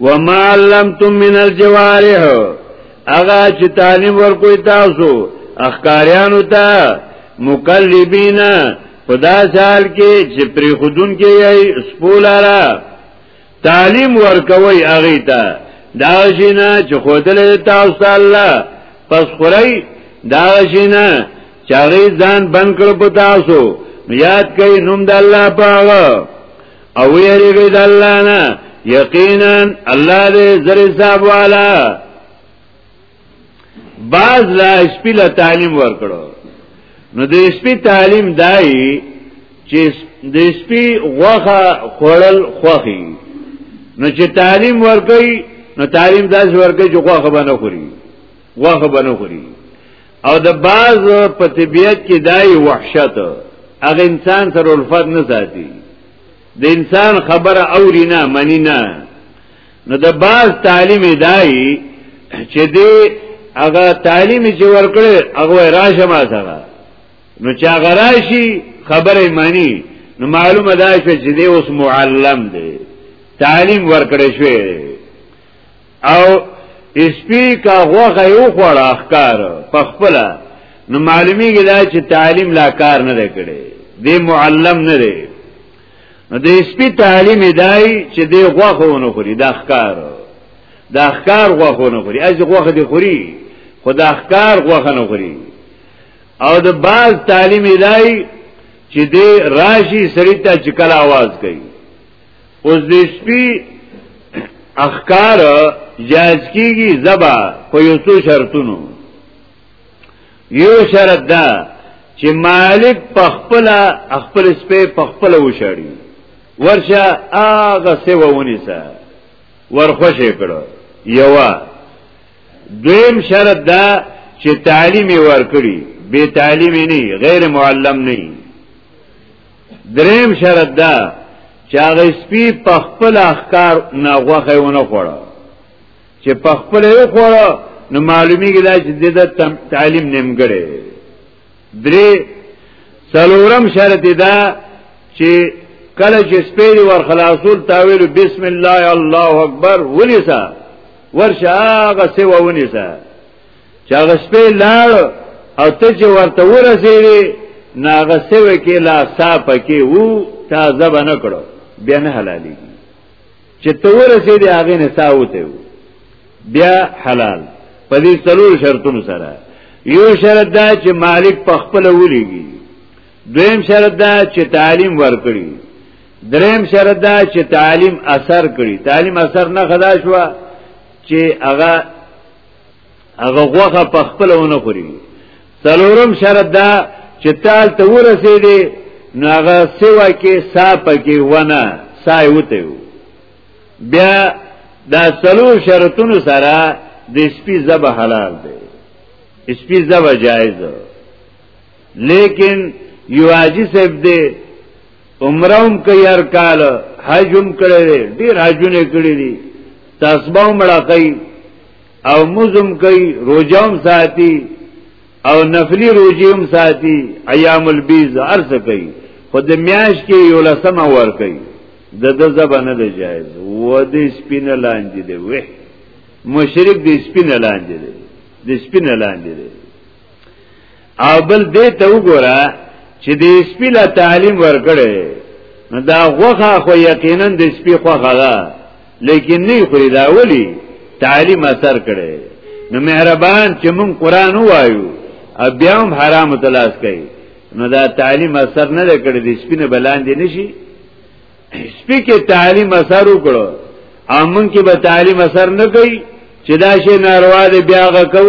وما علمتم من الجوارح اغا چې تعلیم ورکوي تاسو اخکاریانو ته مقلبین په دا سال کې چې پری خودون کې یې سپولارا تعلیم ورکوي اغه ته دا شینا چې خودل تاسو الله پس خوري دا شینا چې اغه ځان بند کړ په تاسو یاد کړئ نوم د الله پاغه او یریږي د الله نه یقینا الله دې زر حساب والا باز لا شپې له تعلیم ورکړو نو د شپې تعلیم دای چې د شپې غوخه خړل خوخي نو چې تعلیم ورکړي نو تعلیم داس ورکړي چې غوخه باندې خوري غوخه باندې خوري او د باز په طبیعت کې دای وحشت هغه انسان سره الفت نه ساتي د انسان خبره اوري نه منی نه نو د باز تعلیم دای چې دی هغه تعلیم چې ورکړي هغه راشه ما سره نو چې هغه راشي خبره مانی نو معلومه ده چې دی اوس معلم دی تعلیم ورکړی شوی او اسپی کا غوخه یو خوړه اخکار په خپل نو معلومی ګدا چې تعلیم لا کار نه کړي دی معلم نه دی نو د اسپی تعلیم دای چې دی غوخه ونه خوري د اخکار د اخکار غوخه ونه خوري از غوخه دی خوري خدا اخکار غوخه نه خوري او د باز تعلیم دای چې دی راشي سړی ته چې کله आवाज کوي اوس دې سپي اخکار جائز کیږي زبا په یو څو شرطونو یو شرط دا چې مالک په خپل خپل سپي په خپل وشړي ورشه هغه سیو ونیسه ورخوشې کړو یوا دویم شرط دا چې تعلیم ورکړي به تعلیم نه غیر معلم نه دریم شرط دا چې هغه سپی په خپل اخکار نه غوخه ونه خوړه چې په خپل یو خوړه نو معلومیږي دا چې د تعلیم نیمګړی درې څلورم شرط دا چې کله چې سپی ور خلاصول تاویل بسم الله الله اکبر ونیسا ورشه هغه سی ونیسا چې هغه سپی لاړ او ته چې ورته ورسېږي نو هغه سوی کې لا سا پکې وو تازه به نه کړو بیا نه حلالېږي چې ته ورسېږي هغې نه سا وته وو بیا حلال په دې څلور شرطونو سره یو شرط دا چې مالک په خپل ولېږي دویم شرط دا چې تعلیم ورکړي دریم شرط دا چې تعلیم اثر کړي تعلیم اثر نه خدا شو چې هغه هغه غوخه په خپل ونه خوري څلورم شرط دا چې تال ته ورسېدي نو هغه سیوا کې صاحب کې ونه سای وته بیا دا څلور شرطونو سره د سپي زبه حلال دی سپي زبه جایز لیکن یو حاجی صاحب دی عمرهم کوي هر کال حج هم کړی دی ډېر حجونه کړی دي تسبه هم راکوي او مزم کوي روژه هم ساتي او نفلی روژه هم ساتي ایام البیز هر څه کوي خو د میاش کې یو لسمه ور کوي د د زبا نه دی جایز و دې سپینه لاندې دی وې مشرک دې سپینه لاندې دی د سپینه لاندې دی او بل دې ته وګوره چې د سپی له تعلیم ورکړي نو دا غوخه خو یقینا د سپی خوخه ده لیکن نه خوري دا ولی تعلیم اثر کړي نو مهربان چې مون قران وایو او بیا هم حرام تلاش کوي نو دا تعلیم اثر نه کړي د سپی نه بلاندې نشي سپی کې تعلیم اثر وکړو امون کې به تعلیم اثر نه کوي چې دا شی ناروا دی بیا غکو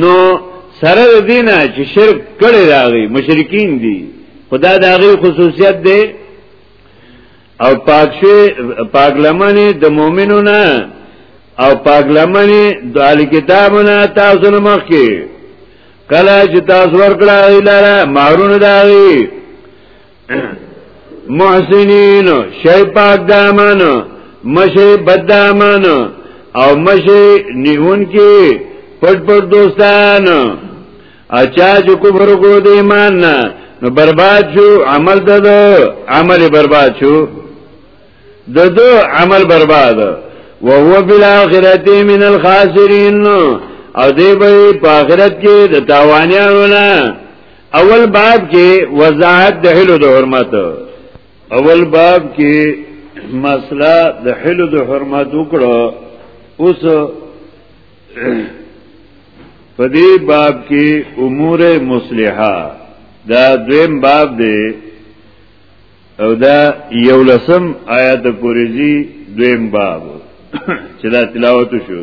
نو سره دینه چې شرک کړي راغی مشرکین دي خدا دا غي خصوصیت دی او پاک شي پاک لمنه د مؤمنو نه او پاک لمنه د اهل کتابو نه تاسو نه مخ کې کله چې تاسو ورکړه ایلاره مارونه داوی محسنین شی پاک دامان مشی بد دامان او مشی نیون کی پټ پټ دوستان اچا جو کفر کو د ایمان نه نو برباد شو عمل د عمل برباد شو د دو عمل برباد وهو بالاخره من الخاسرین او دی به په آخرت کې د تاوانیانو نه اول باب کې وضاحت د حلو د حرمت اول باب کې مسله د حلو د حرمت وکړو اوس په دې باب کې امور مصلحه دا دویم باب دی او دا یو لسم آیات پورې دی دویم باب چې دا تلاوت شو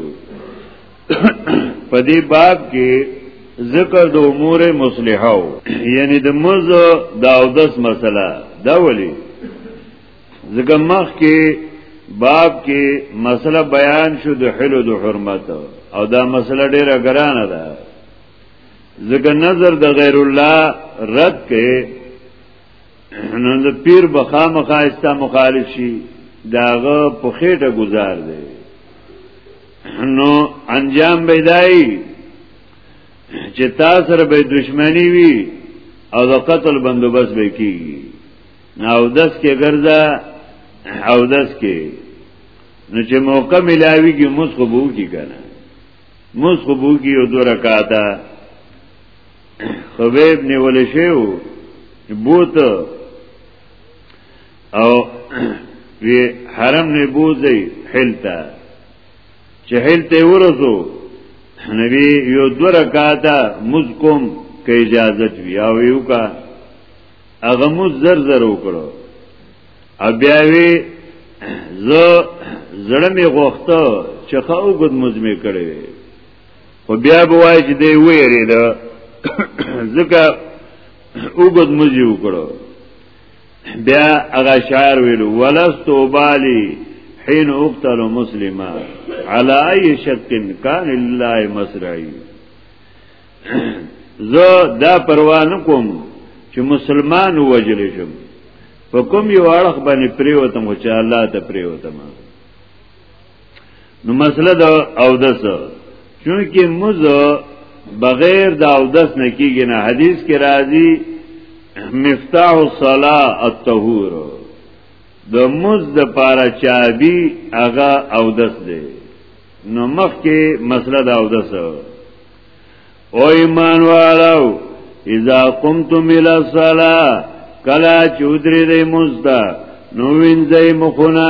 په دې باب کې ذکر د امور مصلحو یعنی د مز دا او دس مسله دا ولی ځکه مخ کې باب کې مسله بیان شو د حلو د حرمت او دا مسله ډیره ګرانه ده ځکه نظر د غیر الله رد کې نو د پیر بخا مخایستا مخالف شي داغه په خېټه گزار دی نو انجام بيدای چې تاسو سره به دښمنی وي او د قتل بندوبست به کیږي او دس کې ګرځا او دس کې نو چې موقع ملاوي کې مسخبو کی کنه مسخبو کی او دو رکعاته خبیب نیول شیو بوت او وی حرم نه بوزي حلتا چې حلته ورسو نبی یو دو رکاتا مزکم که اجازت وی او یو کا اغه مز زر زر وکړو بیا وی زه زړه می غوښته چې خو ګد مزمه کړی خو بیا به وای چې دی ویری دا ځکه وګد مزي وکړو بیا هغه شاعر ویلو ولست بالی حين اقتل مسلما على اي شك كان لله مسرعي زه دا پروا نه کوم چې مسلمان وجل شم په کوم یو اړخ باندې پریوتم چې الله ته پریوتم نو مسله دا او دس چونکه مز بغیر دا او دس نه کیږي نه حدیث کې راځي مفتاح الصلاه الطهور د مز د پارا چابي هغه او دس دی نو مخ کې مسله دا او دس او ایمان والو اذا قمتم الى الصلاه کلا چودري دې مزدا نو وینځي مخونه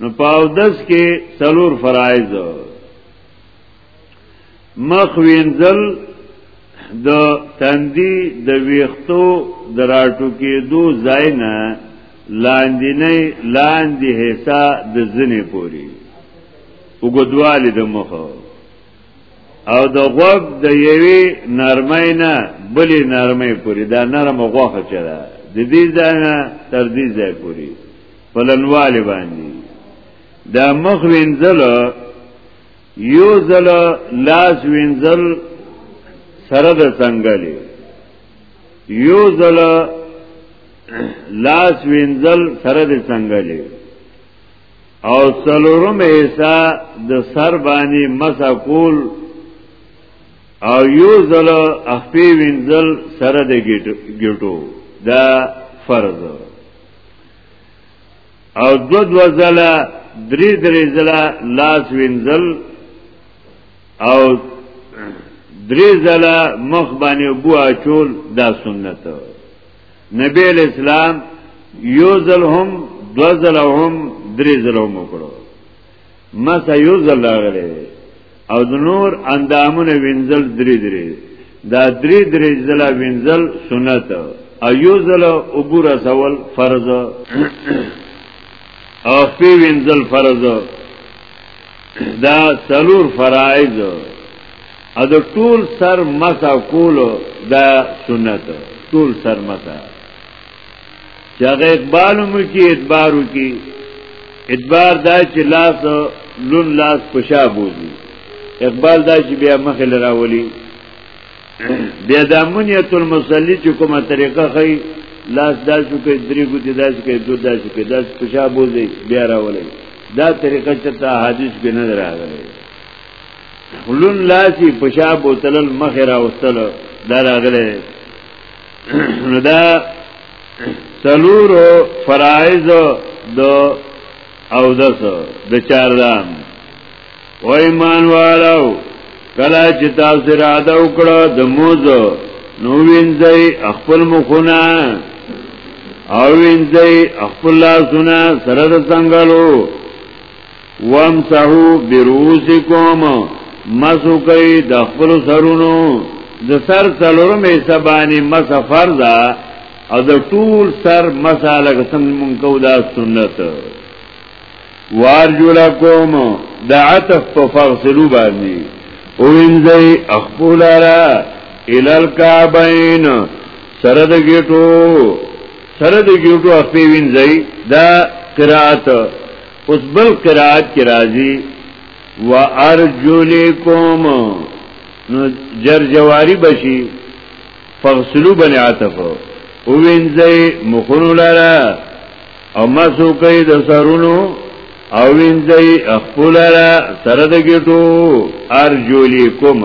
نو پاودس کې سلور فرایز مخ وینځل د تندی د ویختو دراټو کې دو ځای نه لاندې نه لاندې حصہ د زنه پوری وګدواله د مخ او د غوږ د یوې نرمۍ نه بلې نرمۍ پوری دا نرم غوخه چره د دې ځای نه تر دې ځای پوری پلنواله باندې دا مخ وینځل یو ځل لاس وینځل سره د څنګهلې یو ځل لاس وینځل سره د څنګهلې او څلورم حصہ د سر باندې مسا کول او یو ځل اخپی وینځل سره د ګټو دا فرض او دو دو زلا دری دری زلا لاس وینزل او دری زلا مخ باندې بو اچول دا سنت نبی اسلام یو زل هم دو زل هم دری زل هم وکړو ما ته یو ځل راغلی او د نور اندامونه وینځل درې درې دا درې درې ځله وینځل سنت او یو ځله عبور سوال فرض او پی وینځل فرض دا سلور فرائض او د ټول سر مسا کول دا سنت ټول سر مسا چې هغه اقبال مو کې ادبار وکي ادبار دا چې لاس لون لاس پشا بوزي اقبال دا چې بیا مخ لراولي بیا د امنیت المصلی چې کومه طریقه خي لاس دا شو کې درې ګوتې دا شو کې دوه دا شو کې دا پشا بوزي بیا راولي دا طریقه چې ته حدیث کې نه راغلي لون لاسی پشا بوتلل مخ راوستل دا راغلي نو دا سلور فرائض د او دس د چار دام و ایمان والو کلا چې تاسو را دا وکړه د موزه نو وینځي خپل مخونه او وینځي خپل لاسونه سره د څنګهلو وامسحو برؤوسکم مسو کوي د خپل سرونو د سر څلورم حصہ باندې مس فرض او د ټول سر مساله قسم مونږ کو دا سنت وارجلکم د عطف په فغسلو باندې او انځي خپل را ال الکعبین سره د ګټو سره د ګټو خپل وینځي دا قرات اوس بل قرات کې راځي وارجلکم نو جر جواری بشي فغسلو بن عطف او وینځي مخونو لاره او مسو کوي د سرونو او وینځي خپل لاره سره د ګټو ارجلکم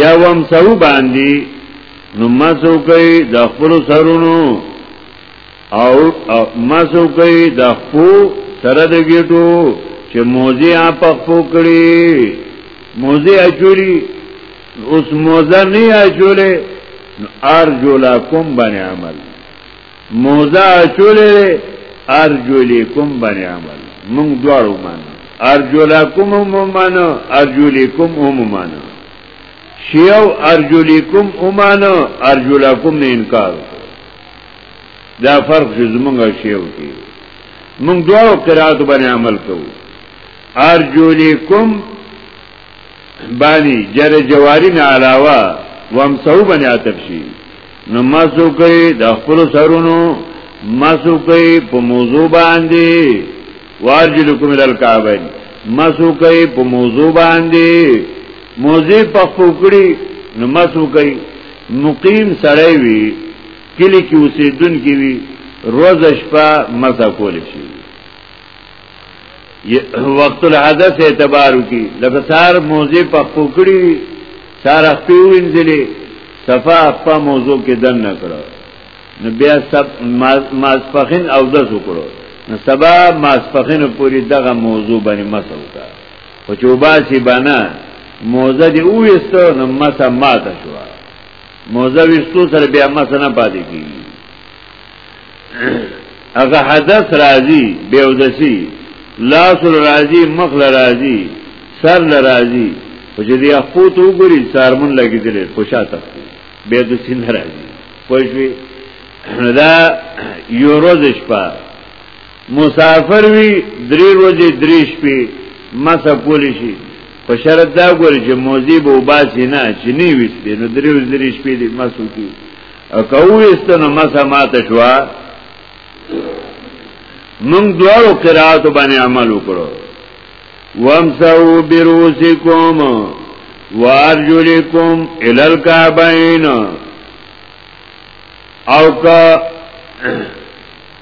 یا وم سو باندې نو مسو کوي د خپل سرونو او مزو کوي د خپو سره د ګټو چې موزي اپ خپو کړي موزي اچولي اوس موزه نه اچولې ارجو لکم باندې عمل موزه اچولې ارجو لکم باندې عمل موږ دواړو باندې ارجو لکم هم مانو ارجو لکم هم مانو شیو ارجو لکم هم مانو ارجو لکم نه انکار دا فرق چې زمونږ شیو کې مونږ دواړو قرات باندې عمل کوو ارجولیکم باندې جر جواری نه علاوه وامسو باندې عطف شي نو ماسو کوي د خپل سرونو ماسو کوي په موضوع باندې وارجلکم الکعبین ماسو کوي په موضوع باندې موضوع په فوکړي نو ماسو کوي مقیم سړی وي کلی کې اوسېدونکي وي روز شپه مسا کول شي وقت الحدث اعتبارو کی لکه سار موزه په پوکړی سار خپل وینځلې صفا په موضوع کې دن نه کړو نو بیا سب ماسپخین او د وکړو نو سبا ماسپخین پوری دغه موضوع باندې مسو کا او چوباسي بنا موزه دی وېستو نو مسه ماته شو موزه وشتو سره بیا مسنه پاتې کیږي هغه حدث راځي به ودسی لاس راځي مخ راځي سر راځي او چې دی خپو ته وګوري سارمن لګیدل خوشا تختی به د سین راځي پښوی دا یو روز شپه مسافر وی درې ورځې درې شپې مسه کولی شي په شرط دا ګوري چې موزي به وباسي نه چې نه وستي نو درې ورځې درې شپې دې مسو کی او که وست نو مسه ماته شو موږ دوه قرات باندې عمل وکړو وامسحوا برؤوسکم وارجلکم الی الکعبین او که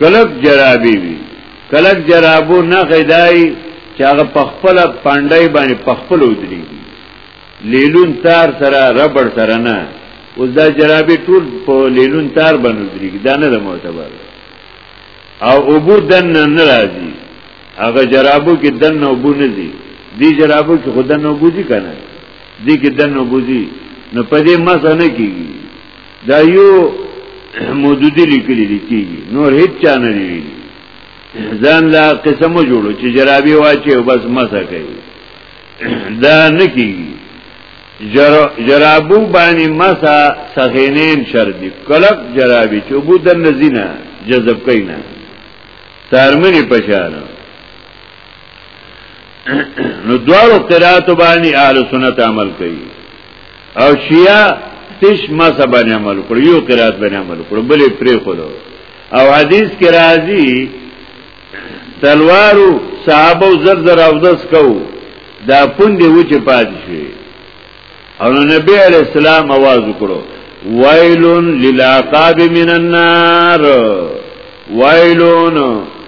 کلک جرابی وی کلک جرابو نه غدای چې هغه پخپل پاندای باندې پخپل ودري لیلون تار سره ربړ سره نه اوس دا جرابې ټول په لیلون تار باندې ودري دا نه د معتبر او ابو دن نه راځي هغه جرابو کې دن او بو نه دي دي جرابو کې خدای نو بوزي کنه دي کې دن او بوزي نو پدې مزه نه کیږي دا یو مودودی لیکلی لیکي نور هیڅ چا نه لیکي ځان لا قسم جوړو چې جرابي واچي او بس مسه کوي دا نکی جرابو باندې مسا سخینین شر دی کلک جرابی چې بو د نزینا جذب کینا سارمنی پشانه نو دوارو قراتو بانی اهل سنت عمل کوي او شیعه تش مسا باندې عمل کړ یو قرات باندې عمل کړ بلې پرې خو او حدیث کې راځي تلوارو صحابه زر زر او دس کو دا پوندې وچه پاتې شي او نبی علی السلام आवाज وکړو ویلون للعقاب من النار ویلون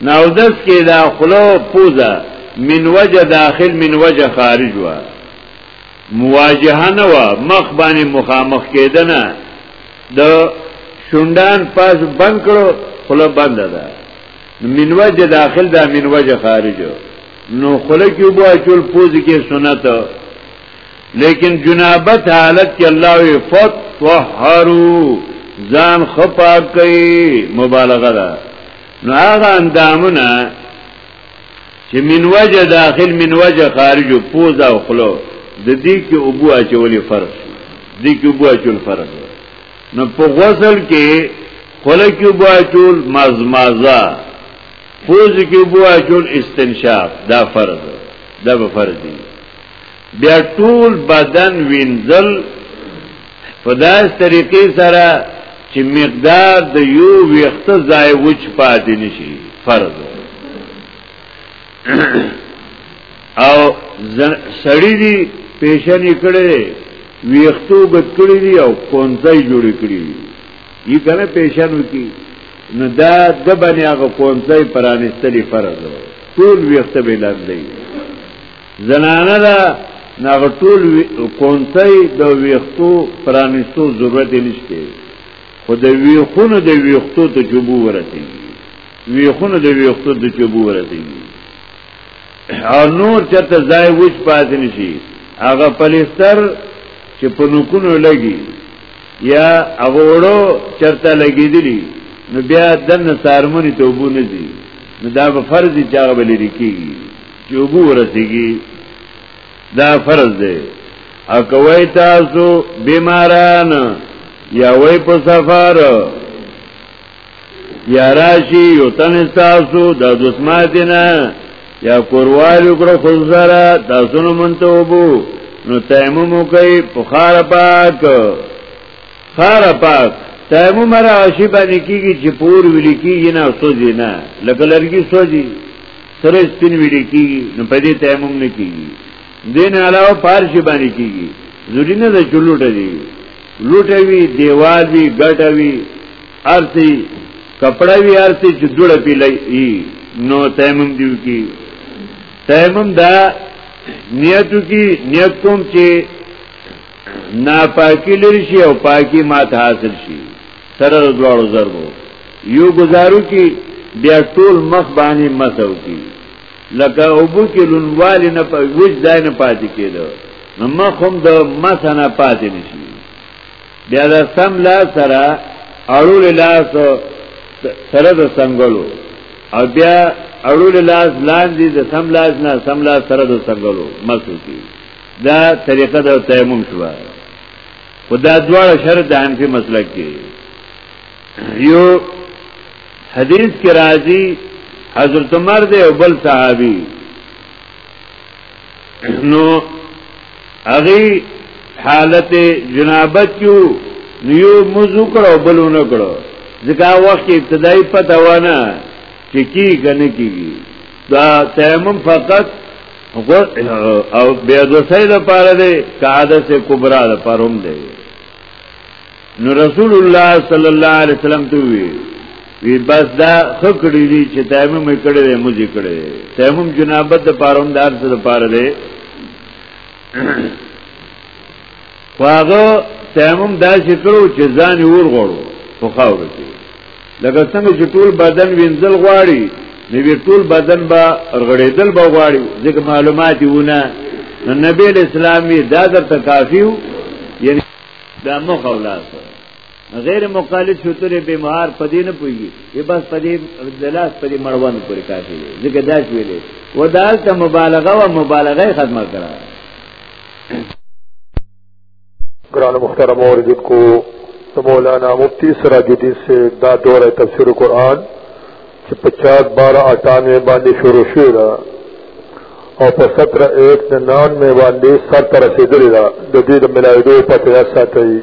ناودس کې دا خلو پوزا من وجه داخل من وجه خارج وا مواجهه نه وا مخ باندې مخامخ کېدنه د شوندان پاس بند کړو خلو بند ده من وجه داخل دا من وجه خارج نو خلو کې بو اچول پوز کې سنت لیکن جنابت حالت کې الله وی فتوحرو ځان خپاک کوي مبالغه ده نو هغه اندامونه چې من وجه داخل من وجه خارج پوز او خلو د دې کې ابو اچولې فرض دې کې ابو اچول فرض نو په غسل کې خله کې ابو اچول مزمازه پوز کې ابو اچول استنشاق دا فرض دا به فرض دی بیا ټول بدن وینځل په داس طریقې سره چې مقدار د یو وخت ځای وچ پاتې نشي فرض او سړی دی پیشن کړي ویختو بد کړي دی او کونځي جوړ کړي دی یی کنه پیشن وکي نو دا د باندې هغه کونځي پرانستلی فرض ټول ویخت به لاندې زنانه دا ناغه ټول کونتای د ویختو پرانیستو ضرورت نشته خو د ویخونو د ویختو ته چوبو ورته ویخونو د ویختو ته چوبو ورته او نور چرته ځای وچ پاتې نشي هغه پلیستر چې په نوکونو لګي یا هغه وړو چرته لګیدلی نو بیا دنه سارمونی ته وبو نه دي نو دا به فرض چې هغه بلری کیږي چې وبو ورسیږي دا فرض دی او کوي تاسو بیماران یا وای په سفر یا راشي یو تن تاسو د دسماتینا یا کوروال وکړو خزره تاسو نو مونته وبو نو تیمم کوي په خار پاک خار پاک تیمم را شی باندې کیږي چې پور ویل کیږي نه سوځي نه لکه لرګي سوځي سره سپین ویډی کیږي نو په دې تیمم نه کیږي دین علاوه پارشي باندې کیږي ضروری نه ده چلوټه دی لوټه وی دیوال وی ګټه وی ارتی کپڑا وی ارتی چې دوړه پی لای نو تیمم دیو کی تیمم دا نیتو کی نیت کوم چې ناپاکی لري شي او پاکی مات حاصل شي سره د دواړو ضربو یو گزارو کی بیا ټول مخ باندې مسو کی لکه اوبو کې لونوال نه په وځ ځای نه پاتې کېدو نو مخ هم د مس نه پاتې نشي بیا د سم لا سره اړول لاس سره د سنگلو او بیا اړول لاس لاندې د سم لاس نه سم لاس سره د سنگلو مسو کی دا طریقه د تیمم شوه خو دا دواړه شرط د حنفي مسلک کې یو حدیث کې راځي حضرت عمر دی او بل صحابي نو هغه حالت جنابت یو نیو مزو کړو بلونه کړو ځکه وخت ابتدایي پتاوانه چې کی کنه کیږي دا تیمم فقط او بیا د سید لپاره دی قاعده سے کبرا لپاره هم دی نو رسول الله صلی الله علیه وسلم ته وی وی بس دا خکړی دی چې تیمم کړي دی مزي کړي تیمم جنابت لپاره هم دار سره لپاره دی خو هغه تیمم داسې کړو چې ځان یې ورغړو په خاورو کې لکه څنګه چې ټول بدن وینځل غواړي نو وی ټول بدن به رغړېدل به غواړي ځکه معلومات یونه نو نبی اسلامي دا درته کافیو یعنی دا مخ اولاسه غیر مقالد شتر به مهار پدې نه پوي یی بس پدې دلاس پدې مړوان پورې کافي دی ځکه دا ویلې ودال ته مبالغه او مبالغه ختمه کړه ګران محترم اوریدونکو کو مولانا مفتی سراج الدین سے دا دور ہے تفسیر قرآن چې 50 12 98 باندې شروع شوی دا او په 17 1 99 باندې سر تر رسیدلی دا د دې د ملایدو په تیار ساتي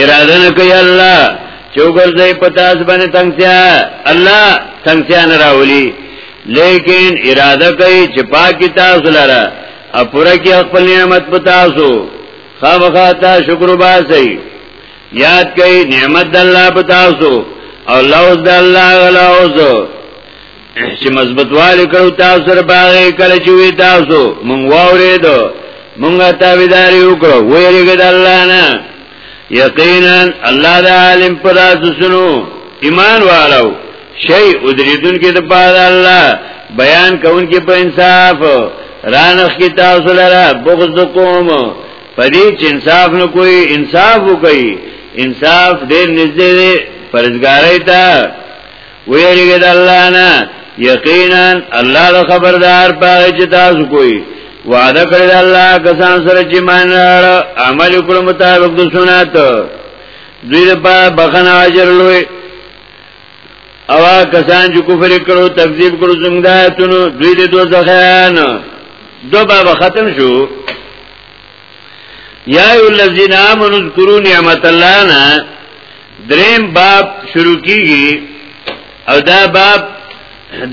اراده نه کوي الله چې وګرځي په تاسو باندې تنگسیا الله تنگسیا نه راولي لیکن اراده کوي چې پاکي تاسو لره اپره کې خپل نعمت په تاسو خامخا تا شکر وباسي یاد کوي نعمت د الله په تاسو او لوز د الله غلوز چې مضبوط والي کړو تاسو سره باغ کله چې وی تاسو مونږ واورېدو مونږ تابعداري وکړو ویریګ د الله نه یقینا الله د عالم پر تاسو سنو ایمان والو شی ادریدون کې د پاره الله بیان کون کې په انصاف رانخ کې تاسو لره بغض د قوم پدې چې انصاف نه کوئی انصاف وکړي انصاف ډېر نږدې دی پرزګارای ته ویریږي د الله نه یقینا الله د خبردار پاره چې تاسو کوی وعده کړی الله کسان سره چې مان عمل وکړو مطابق د سنت دوی په بخنه اجر لوی او کسان چې کفر کړو تکذیب کړو څنګه دایتونو دوی د دوزخیان دو باب ختم شو یا ایو الذین آمنوا اذکروا نعمت الله نا دریم باب شروع کیږي او دا باب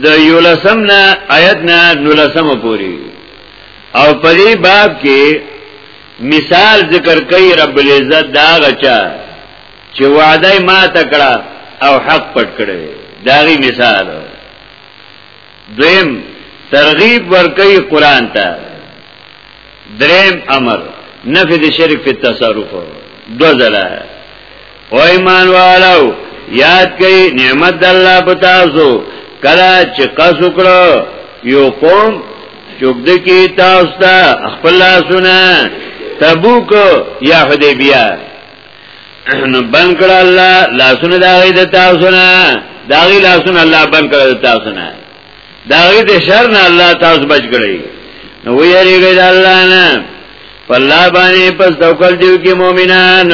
د یولسم نا آیت نا نولسم پوری او په دې باب کې مثال ذکر کوي رب العزت دا غچا چې وعده ما تکړه او حق پټ کړي داغي مثال دویم ترغیب ورکوي قران ته دریم امر نفی د شرک په تصرف دو ځله او ایمان والو یاد کئ نعمت د الله په تاسو کله چې قص وکړو یو قوم چوبد کی تاسو ته خپل لاسونه تبوک یا حدیبیه نو بند کړ الله لاسونه دا غي د تاسو نه دا غي لاسونه الله بند کړ د تاسو نه دا غي د شر نه الله تاسو بچ کړی نو ویریږي د الله نه فالله باندې پس توکل دیو کې مؤمنان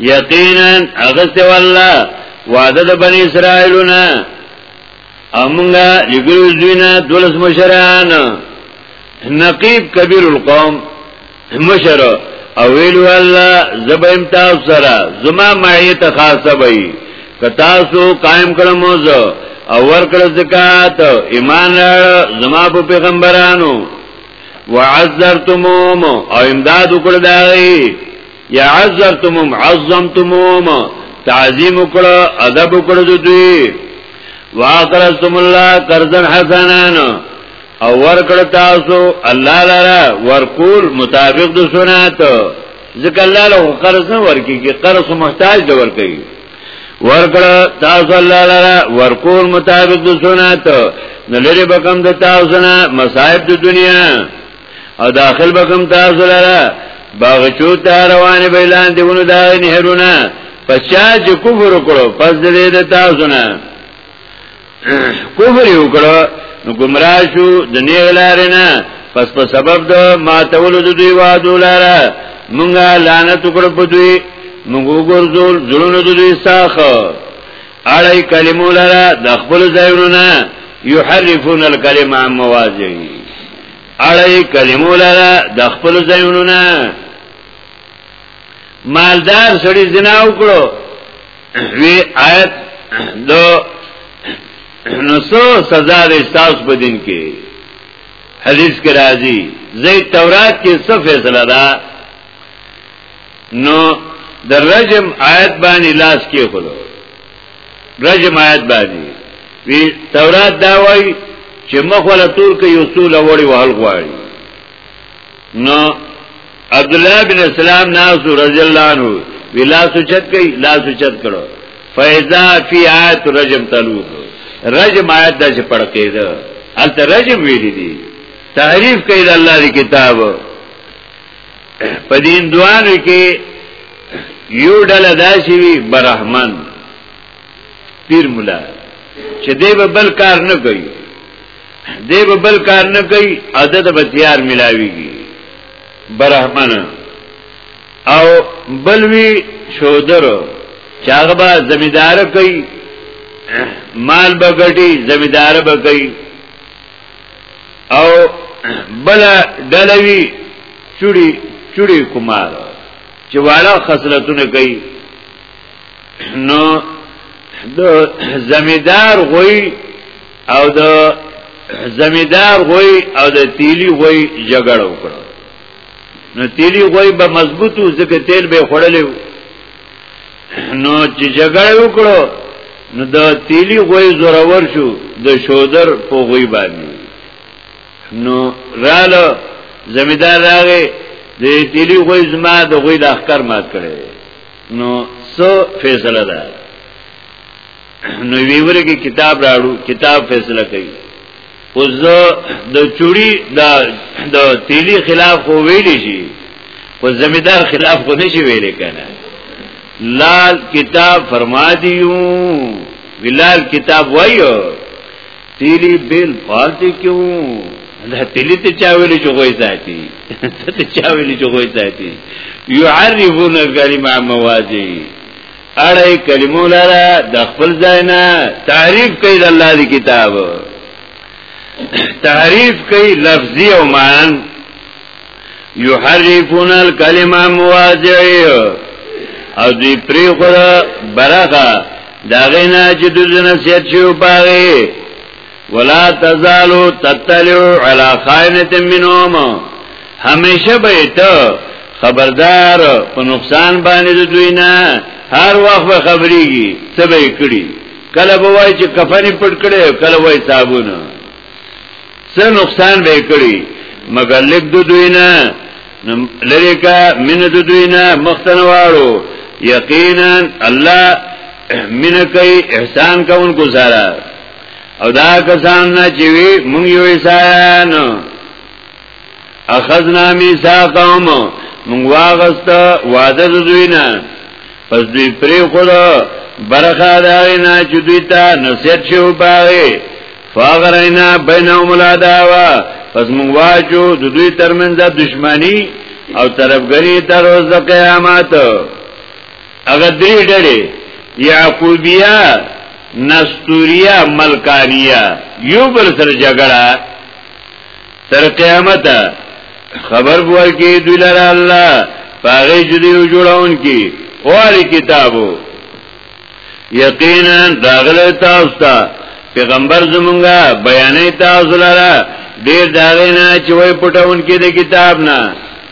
یقینا اغست والله وعده د بنی اسرائیلونه امغه لګو زینا دولس مشران نقیب کبیر القوم مشر او ویلو الله زبیم تاسو سره زما معیت خاصه وي که تاسو قائم کړم موزه او ور کړ زکات ایمان زما په پیغمبرانو وعذرتموم او امداد وکړ دای یا عذرتموم عظمتموم تعظیم وکړ ادب وکړ دوی واقرضتم الله قرضا حسنا او ورکړ تاسو الله لرا ورکول مطابق د سنت ځکه الله له قرض نه ورکی کی قرض محتاج دی ورکی ورکړ تاسو الله لرا ورکول مطابق د سنت نو لري بکم د تاسو نه مصائب د دنیا او داخل بکم تاسو لرا باغچو ته روان به لاندې ونو دا نهرونه پچا چې کفر وکړو پس دې د تاسو نه کفر یو کړو نو گمراه شو د نیغ لارې نه پس په سبب د ماتولو د دوی وعدو لاره مونږه لعنت وکړو په دوی مونږ وګرځول زړونو د دوی ساخه اړای کلمو لاره د خپل ځایونو نه یحرفون الکلمه عن مواضعه اړای کلمو لاره د خپل ځایونو نه مالدار سړي زنا وکړو وی آیت دو نو سو سزا دې تاسو په دین کې حدیث کې راځي زې تورات کې څه فیصله ده نو د رجم آیت باندې لاس کې خلو رجم آیت باندې وی تورات دا وایي چې مخ ولا تور کې یو څول وړي وهل غواړي نو عبد الله بن اسلام ناس رضی الله عنه ویلا سوچت کئ لا سوچت کړو فیضا فی آیت رجم تلو رجم آیت داسې پړکې ده الته رجم ویلي دي تعریف کوي د الله دی کتاب په دین دوانو کې یو ډله داسې وی برحمن پیر مولا چې دی به بل کار نه کوي دی به بل کار نه کوي عادت به تیار ملاويږي برحمن او بلوي شودر چاغه به زمیدار کوي مال به ګټي زمیدار به کوي او بل دلوي چوری چوری کومار چې واړه خصلتونه کوي نو د زمیدار غوي او د زمیدار غوی او د تیلی غوی جګړه وکړه نو تیلی غوی به مضبوطو ځکه تیل به خړلې نو چې جګړه وکړو نو د تیلی غوی زورور شو د شودر په غوی باندې نو رالو زمیدار راغی د تیلی غوی زما د غوی د اخکر مات کړي نو سو فیصله ده نو ویوره کې کتاب راړو کتاب فیصله کوي اوس د چوری د د تیلی خلاف خو ویل شي خو زمیدار خلاف خو نشي ویل کنه لال کتاب فرما دیو ولال کتاب وایو تیلی بیل فالتی کیوں دا تیلی ته چا ویلی چې غوي ساتي ته چا ویلی چې غوي ساتي يعرفون الكلمه موازي اړای کلمو لرا د خپل ځای نه تعریف کوي د الله دی کتاب تعریف کوي لفظي او مان یحرفون الکلمه مواضعی او دی پری خو برخه داغه نه چې د نصیحت شو پاره ولا تزالو تطلعو علا خائنت منهم همیشه بیتا خبردار په نقصان باندې د دوی نه هر وخت به خبرېږي څه به کړي کله به وای چې کفنې پټ کړي کله وای صابون څه نقصان به کړي مګر لیک د دوی نه لری کا من د دوی نه مختنوارو یقینا الله من کوي احسان کوونکو سره او دا کسان نه چې وی مونږ یو عیسایان اخذنا میثاقهم مونږ واغست وعده دوی نه پس دوی پرې خور برخه دا نه چې دوی ته نصیحت شو پاره فاغرینا بینهم العداوه پس مونږ واجو د دوی ترمنځ دښمنی او طرفګری تر ورځې قیامت هغه درې ډلې یعقوبیه نستوریه ملکانیه یو بل سره جګړه تر قیامت خبر بوای کې دوی لره الله پاغه جدي جوړاون کې اواري کتابو یقینا داغله تاسو ته پیغمبر زمونږه بیانې تاسو لره ډیر داغه نه چې وای پټون کې د کتاب نه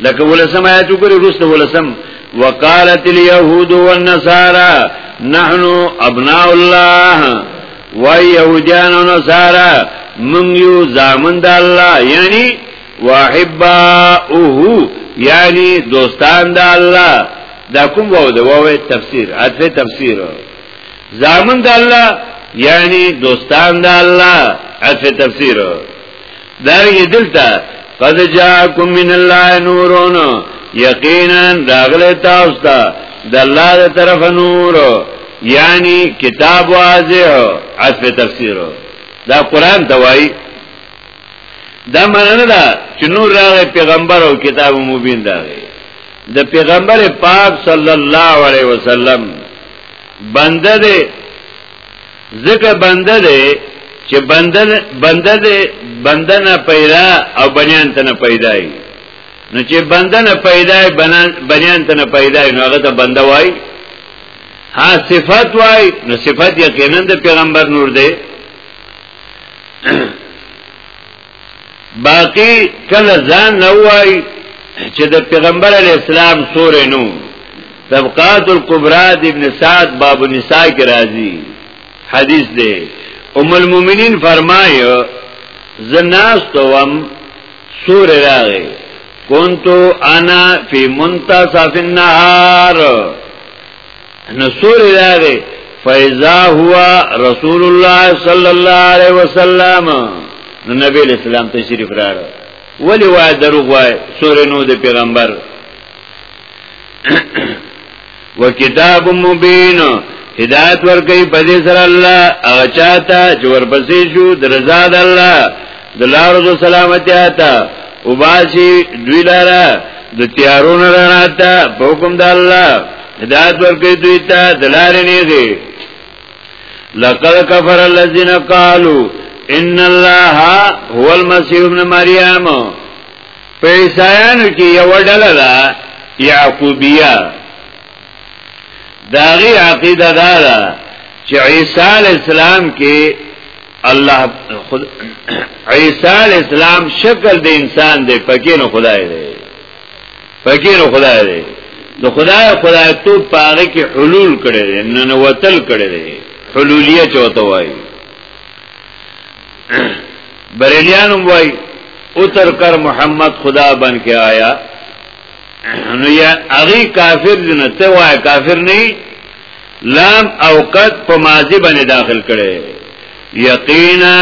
لکه ولسم آیت وګورئ وروسته ولسم وقالت اليهود والنصارى نحن ابناء الله ويهودان ونصارى من يو زامن د الله یعنی واحباؤه یعنی دوستان د الله دا کوم وو د وو تفسیر اته تفسیر زامن د الله یعنی دوستان د الله اته تفسیر دارنګه دلته قد جاءکم من الله نورون یقینا داغله تاسو ته د الله تر طرف نور یعنی کتاب واضح عطف تفسیر دا قران توای دا معنی دا چې نور راغی پیغمبر او کتاب مبین دا د پیغمبر پاک صلی الله علیه وسلم بنده ځکه بنده دی چې بنده بنده دی بنده نه پیدا او بنیان ته نه پیدا وي نو چې بنده نه پیدا وي بنیان ته نه پیدا وي نو هغه ته بنده وای ها صفات وای نو صفات یقینا د پیغمبر نور دی باقی کله ځان نه وای چې د پیغمبر علی السلام سورې نو طبقات الکبرى د ابن سعد باب النساء کې راځي حدیث دی ام المؤمنین فرمایو زناستوم سور راغی کنتو انا فی منتصف النهار نو سورې دا دی فیضا هوا رسول الله صلی الله علیه وسلم نو نبی اسلام تشریف راړو ولی وای دروغ وای سورې نو د پیغمبر وکتاب مبین هدایت ورکی پدې سره الله هغه چاته چې ورپسې شو درزاد الله د لارو د سلامتی آتا او باسی دوی لارا د تیارون رانا تا په حکم د الله هدایت ورکړي دوی ته د لارې نه دی لقد كفر الذين قالوا ان الله هو المسيح ابن مريم په عیسایانو کې یو ډله ده یعقوبیه داغي عقیده دا ده چې عیسی علی السلام کې الله خود عیسی علی السلام شکل د انسان دی پکې نو خدای دی پکې نو خدای دی د خدای خدای تو پاره کې حلول کړي دی نه نو وتل کړي دی حلولیه چوته وایي بریلیان وایي اتر کر محمد خدا بن کې آیا نو یا اغي کافر نه ته وای کافر نه لام او قد په ماضی باندې داخل کړي یقینا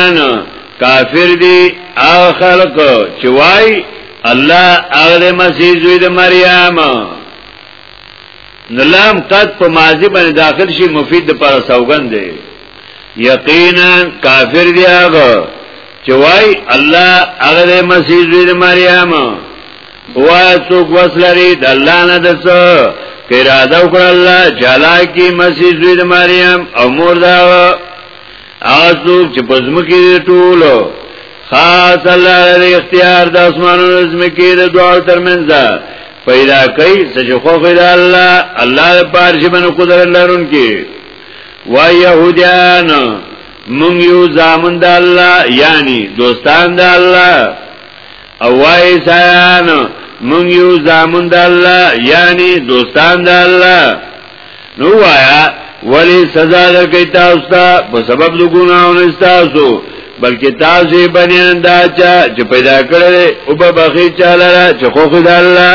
کافر دی او خلق چوای الله هغه مسیح زوی د مریم نلام قد په ماضی باندې داخل شي مفید د پر سوګند دی یقینا کافر دی هغه چوای الله هغه مسیح زوی د مریم وای څوک وسلري د الله نه دسه اراده وکړه الله جلا کی مسیح زوی د مریم او مور دا هغه څوک چې پزمکی ټول خاص الله لري اختیار د اسمانونو زمکی د دوه ترمنځ پیدا کوي چې خو غیر الله الله پر شي باندې قدرت لرونکي وای يهوديان مونږ یو زامن د الله یعنی دوستان د الله او وای سیان مونږ یو زامن د الله یعنی دوستان د الله نو وایا ولی سزا درکې تاسو ته په سبب د ګناونو تاسو بلکې تاسو بنیان دا چې پیدا کړل او به بخی چاله چې خو خدای الله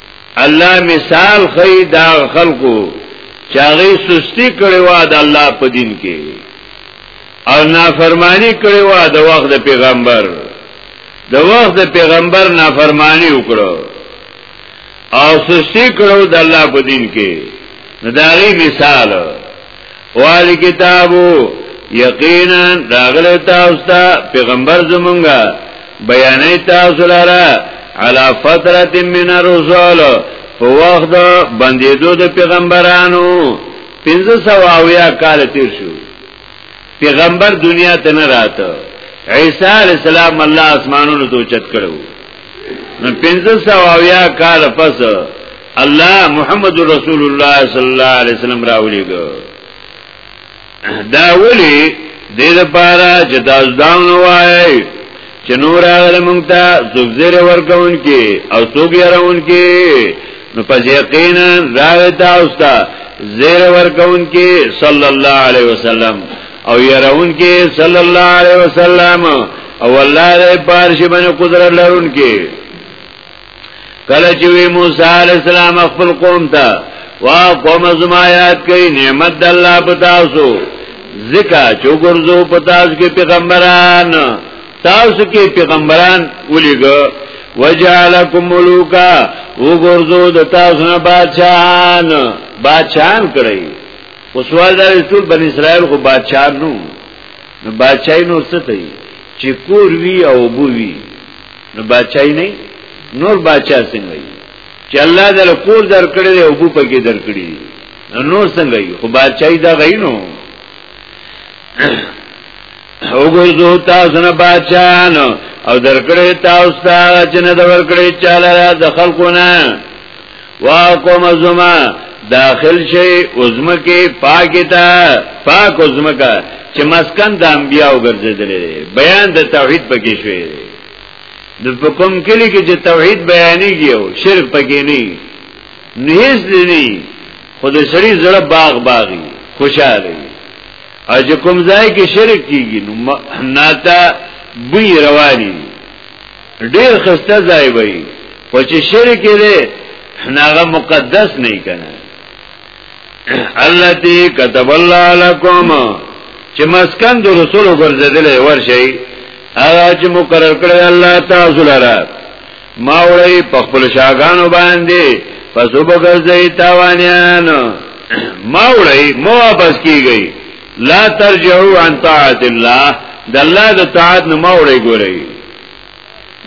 الله مثال خی دا خلقو چاغی سستی کړوا د الله په دین کې او نافرمانی کړوا د وخت د پیغمبر د وخت د پیغمبر نافرمانی وکړو او سستی کړو د الله په دین کې نداغي مثال والی کتابو یقینا راغلی تاسو ته پیغمبر زمونږه بیانې تاسو لاره علا فترت من الرسول په وخت بندیدو د پیغمبرانو 1500 اویا کال تیر شو پیغمبر دنیا ته نه راته عیسی علی السلام الله اسمانونو ته چت کړو نو 1500 کال پس الله محمد رسول الله صلی الله علیه وسلم راولېګو دا ولی دې لپاره چې تاسو دا نو وایي چې نور هغه مونږ ته څوک زیره ورکون کې او څوک يرون کې نو پس یقینا راوی تاسو ته زیره ورکون کې صلی الله علیه وسلم او يرون کې صلی الله علیه وسلم او الله دې پارش باندې قدرت لرون کې کله چې وی موسی علی السلام خپل قوم ته وا قوم زما یاد کړئ نعمت د الله په تاسو ذکا چوغرزو په تاسو کې پیغمبران تاسو کې پیغمبران ولېګو وجعلکم ملوکا وګرزو د تاسو نه بادشاہان بادشاہان کړی وسوال دا ټول بن اسرائیل خو بادشاہ نو نو بادشاہي نور څه ته چې کور وی او بو وی نو بادشاہي نه نور بادشاہ څنګه وي چې الله دل کور درکړي دی او بو پکې درکړي دی نو څنګه وي خو بادشاہي دا غینو وګورځو تاسو نه بادشاہان او درکړې تاسو ته چې نه درکړې چاله د خلکو نه واقوم زما داخل شي عظمکه پاکه تا پاک عظمکه چې مسکن د انبیاو ګرځیدلې بیان د توحید پکې شوی د کوم کلی کې چې توحید بیانېږي او شرک پکې نه نه هیڅ نه خود سری زړه باغ باغی خوشاله او چې کوم ځای کې شرک کیږي نو ناتا بوی رواني ډیر خسته ځای وي خو چې شرک لري ناغه مقدس نه کنه التي كتب الله لكم چې مسکن د رسول ګرځیدل ورشي هغه چې مقرر کړی الله تعالی لره ما وړي په خپل شاګانو باندې پس وبګرځي تاوانيان ما وړي مو واپس کیږي لا ترجعو عن طاعت الله د الله د طاعت نه موړی ګوري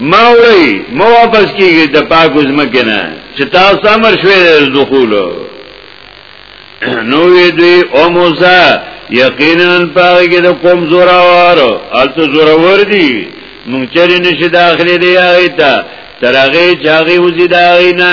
موړی مو واپس کیږي د پاک زمکه نه چې تاسو امر شوي د دخول نو وی دوی او موسی یقینا پاره کې د کوم زوراوار الته زوراور دي مونږ چرې نشي داخلي دی هغه ته ترغه چاغي وزي دا غینا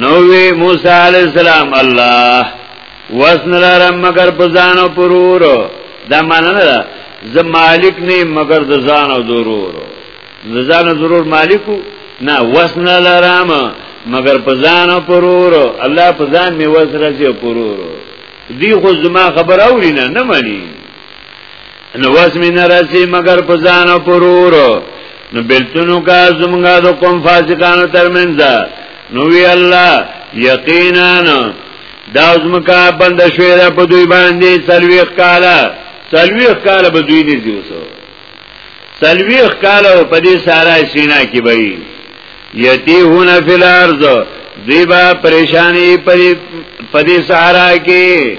نو وی موسی علی السلام الله وسن لرم مگر بزان او پرور دا معنی نه ده زه مالک نه مگر د ځان او ضرور د ځان ضرور مالکو نه وسن لرم مگر بزان او پرور الله بزان می وسره چې پرور دی خو زما خبر اورینه نه مانی نو واس مين راسي مگر په ځان او پرور نو بلتونو کا زمونږه د قوم فاسقانو ترمنځ نو وی الله یقینا دا زمکا بند شوی دا په دوی باندې سلويخ کاله سلويخ کاله به دوی نه دیوسو سلويخ کاله په دې سارا سینا کې به یتیهون فی الارض دوی با پریشانی په دې سارا کې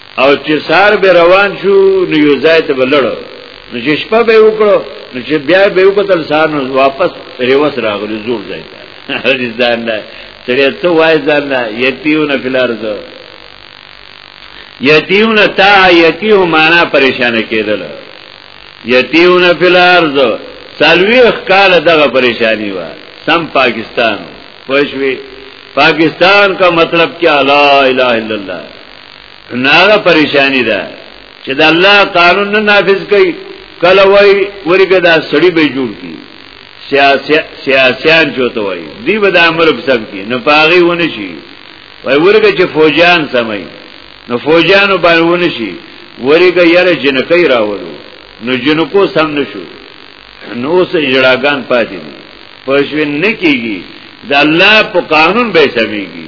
او چې سار به روان شو نو یو ځای ته بلړو نو چې شپه به وکړو نو چې بیا به وکړل سار نو واپس ریوس راغلی زور ځای ته حدیث ځان نه سړی ته وای ځان نه یتیونه فلارز یتیونه تا یتیو معنا پریشان کېدل یتیونه فلارز سالویخ کال دغه پریشانی و سم پاکستان پښوی پاکستان کا مطلب کیا لا اله الا الله ناغه پریشانی ده چې د الله قانون نه نافذ کوي کله وای ورګه دا سړی به جوړ کی سیاسيان چوته وای دی به د امر په سب کې نه پاغي ونه شي وای ورګه چې فوجان سمای نو فوجانو باندې ونه شي ورګه یره جنکې راوړو نو جنکو سم نشو نو سه جړاګان پاتې دي پښوین نه کیږي د الله په قانون به سميږي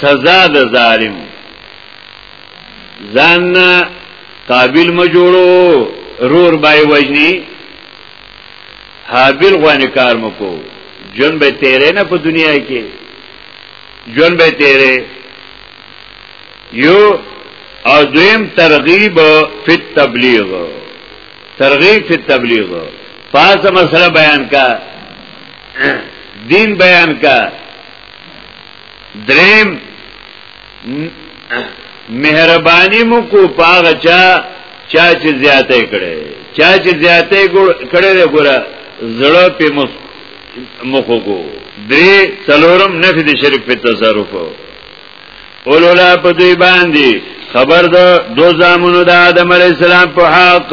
سزا د ظالم ځان قابل ما جوړو رور بای وجنی حابل غوانی کار مکو جون به تیرې نه په دنیا کې جون به تیرې یو او دویم ترغیب فی التبلیغ ترغیب فی التبلیغ پاسه مسله بیان کا دین بیان کا دریم مهرباني مو کو پاغه چا چا چې زیاتې کړي چا چې زیاتې کړي دی ګوره زړه په مخ مخو کو درې څلورم نفي د شرک په تصرف اولولا په دوی باندې خبر ده دو زامنو د آدم علی السلام په حق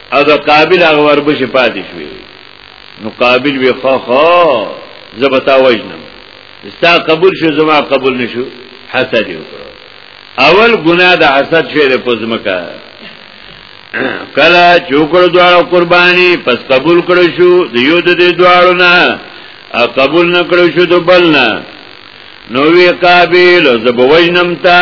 او د قابل هغه وربشي پاتې شوې نو قابل وی خو خو زبتا وجنم ستا قبول شو زما قبول نشو حسد وکړو اول ګناه د حسد شوی د پزمکا کله چوکړو دواړو قرباني پس قبول کړو شو د یو د دې دواړو نه قبول نه کړو شو د بل نه نو وی قابل زبوجنم تا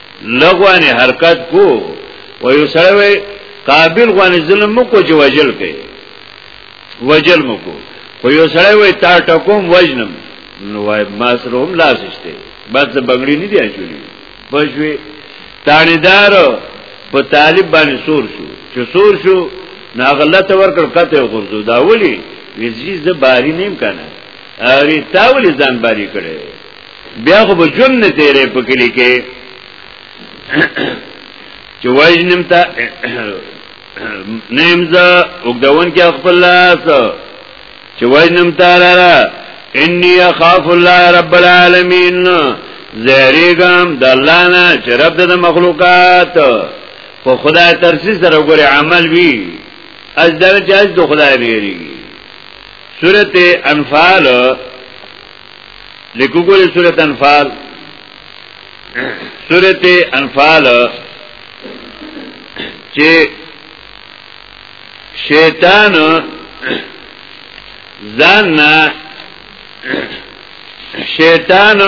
لغوانی حرکت کو و یو سره وی قابل غوانی ظلم مکو چې وجل کوي وجل مکو خو یو سره وی تا ټکوم وجنم نو وای ما سره هم لاس شته بس بنگړی نه دی اچولی پښوی تانیدار په طالب باندې سور شو چې سور شو ناغلت ورکړ کته غرزو دا ولی ویزی زه باری نیم کنه اری تاولی ځان باری کړي بیا خو به جون نه تیرې په کلی کې چې وژنم تا نیمزه وګدون کې خپل لاس چې وژنم تا را انی اخاف الله رب العالمین زهریګم د الله نه چې رب د مخلوقات په خدای ترسی سره ګوري عمل وی از دغه چې از د خدای بیریږي سورته انفال لیکو ګورې سورت انفال سورت انفال چې شیطان ځان شیطان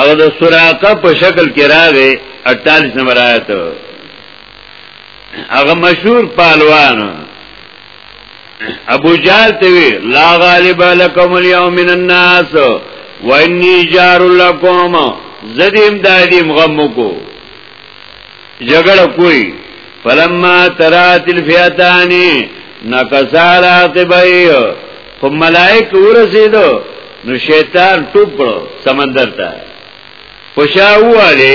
او د سراقه په شکل کې راغی 48 نمبر آیت هغه مشهور پهلوان ابو جهل ته وی لا غالب لکم اليوم من الناس وانی جار لکم زدیم دادیم غم کو جګړه کوي فلما ترات الفیتان نکسار عاقبای خو ملائک ورسیدو نو شیطان ټوپ کړو سمندر ته خوشاواله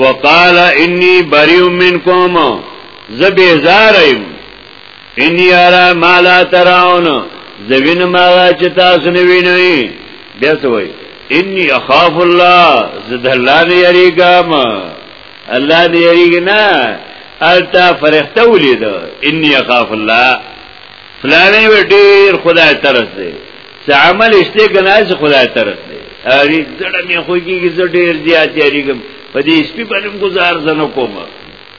وقال انی بریء منکم زبیزارم ان یرا ما لا تراون زوین ما چې تاسو نه وینئ بیا څه وایي انی اخاف الله زد الله نه یریګم الله نه یریګ نه التا فرښتہ ولید انی اخاف الله فلانه و ډیر خدای ترس دی چې عمل اشته کنه چې خدای ترس دی اری زړه می خو کیږي زه ډیر زیات یریګم په دې سپی باندې گزار زنه کوم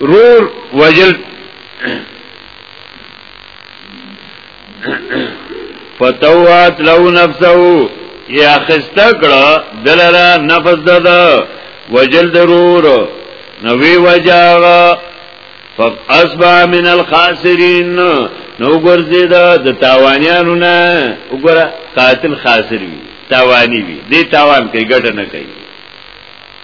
رور وجل فتوات لو نفسه یا خسته کړه دلرا نفس دد وجل ضرور نوی وجاغه فاصبح من الخاسرین نو ګرځید د تاوانیانو نه وګوره قاتل خاسر وي تاوانی وي دې تاوان کوي ګټه نه کوي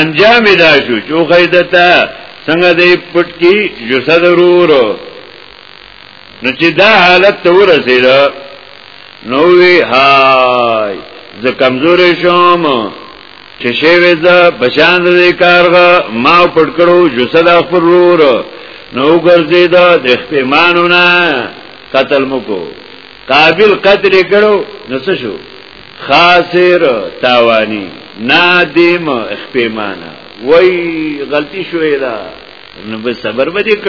انجام دا شو چې خیدتا څنګه دې پټ کی جسد ورور نو چې دا حالت ته ورسید نو وی هاي زه کمزورې شوم چې شوی زه بشان دې کارغه ما پټ کړو جسد خپل ورور نو ګرځیدا د اختیمانونه قتل مکو قابل قتل کړو نو څه شو خاسر تاوانی نادم اخپیمانا وای غلطی شوې ده نو به صبر به دې کړ